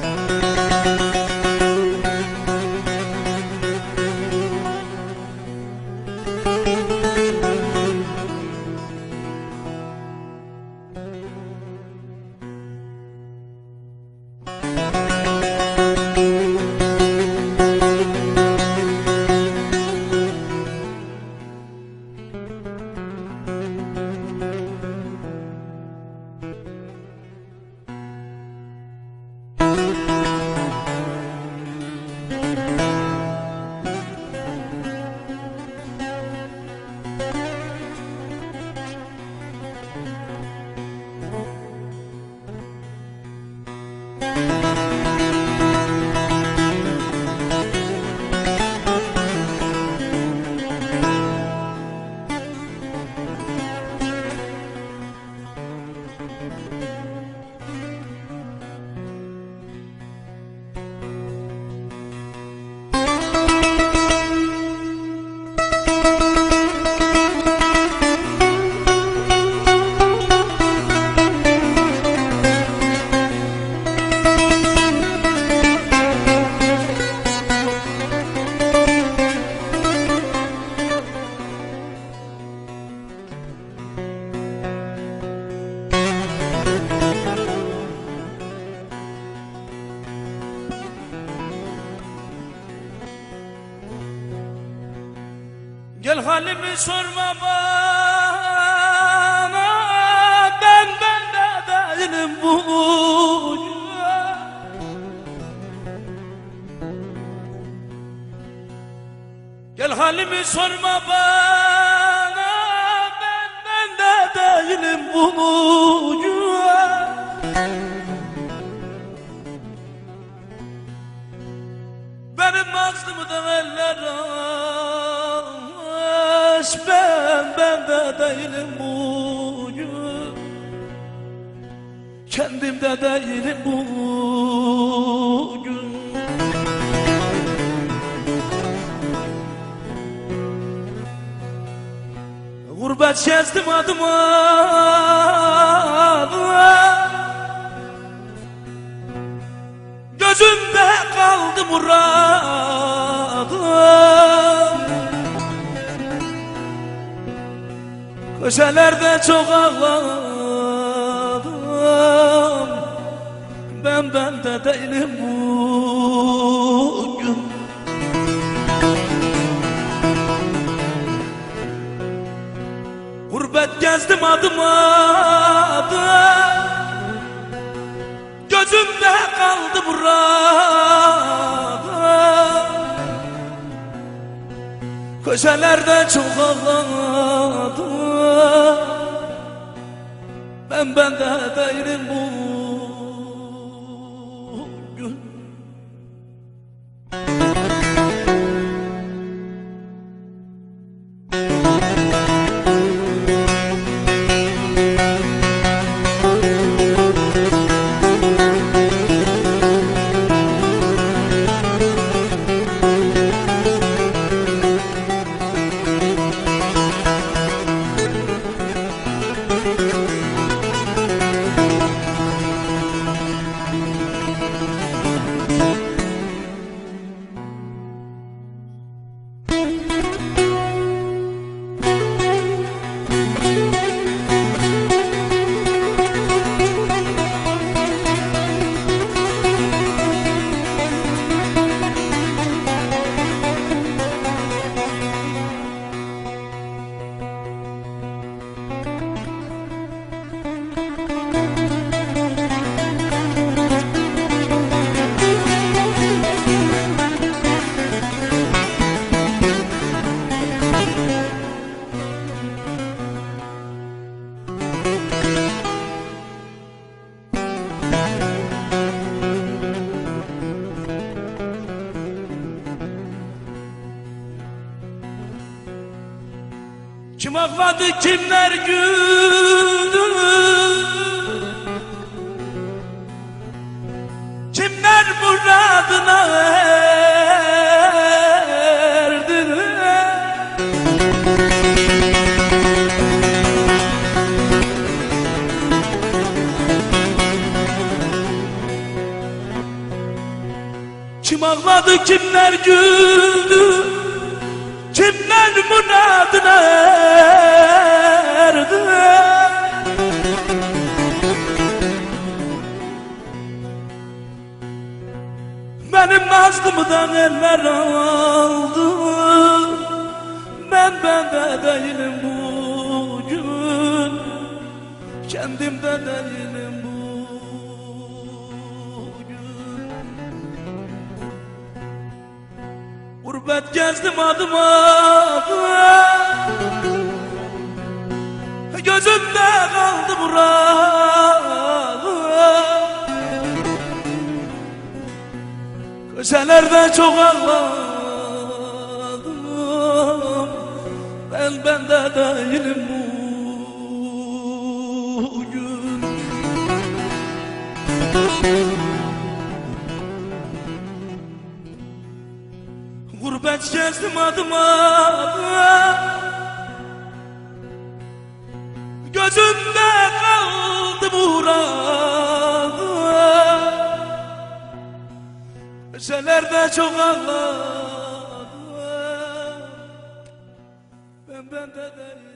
Müzik Gel halimi sorma bana. Ben bende değilim bu Gel halimi sorma bana. Ben bende değilim bu Benim aklımı da eller aş Ben bende değilim bugün. Kendimde değilim bugün. Gurbet gezdim adıma. Gözümde kaldı muradım Köşelerde çok ağladım. Ben bende değilim bugün. Gurbet gezdim adım adım. Gözümde kaldı burada Köşelerde çok ağladım. Ben bende değilim bugün Kim ağladı kimler güldü? Kimler muradına erdi Kim ağladı kimler güldü Kimler muradına erdi? Benim nazlımdan eller aldı. Ben bende değilim bugün. Kendimde değilim bugün Gurbet gezdim adım adım Gözümde kaldı buralı Köşelerde çok ağladım. Ben bende değilim bugün Gurbet gezdim adım adım Gözümde kaldı buralı Köşelerde çok ağladım. Ben bende değilim